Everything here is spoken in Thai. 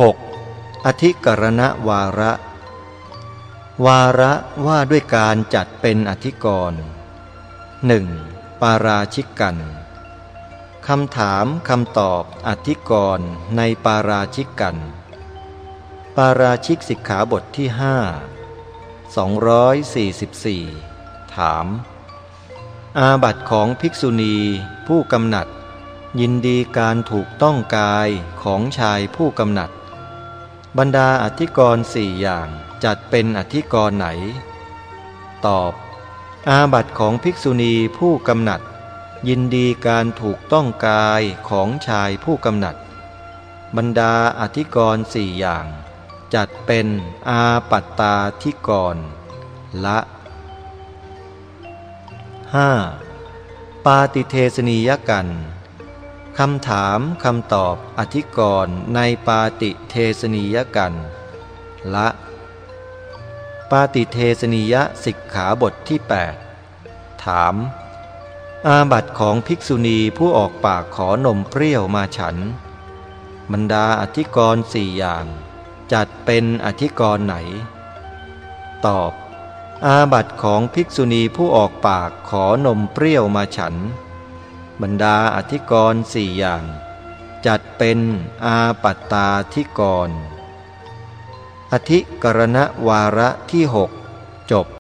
6. อธิกรณวาระ วาระว่าด้วยการจัดเป็นอธิกรณ์หนึ่งปาราชิกกันคำถามคำตอบอธิกรณ์ในปาราชิกกัน ปาราชิกสิกขาบทที่ห้า244 ถาม อาบัตของภิกษุณี ผู้กำหนัด ยินดีการถูกต้องกายของชายผู้กำหนัด บรรดาอธิกรณ์สี่อย่างจัดเป็นอธิกรณ์ไหน ตอบ อาบัตของภิกษุณีผู้กำหนัด ยินดีการถูกต้องกายของชายผู้กำหนัด บรรดาอธิกรณ์สี่อย่าง จัดเป็นอาปัตตาธิกรณ์ละ 5. ปาติเทสนียกัน คำถามคำตอบอธิกรณ์ในปาติเทสนียกัน ละ ปาติเทสนียสิกขาบทที่ 8 ถาม อาบัตของภิกษุณีผู้ออกปากขอนมเปรี้ยวมาฉัน บรรดาอธิกรณ์สี่อย่าง จัดเป็นอธิกรณ์ไหน ตอบ อาบัตของภิกษุณีผู้ออกปากขอนมเปรี้ยวมาฉัน บรรดาอธิกรณ์สี่อย่าง จัดเป็นอาปัตตาธิกรณ์อธิกรณวาระที่หกจบ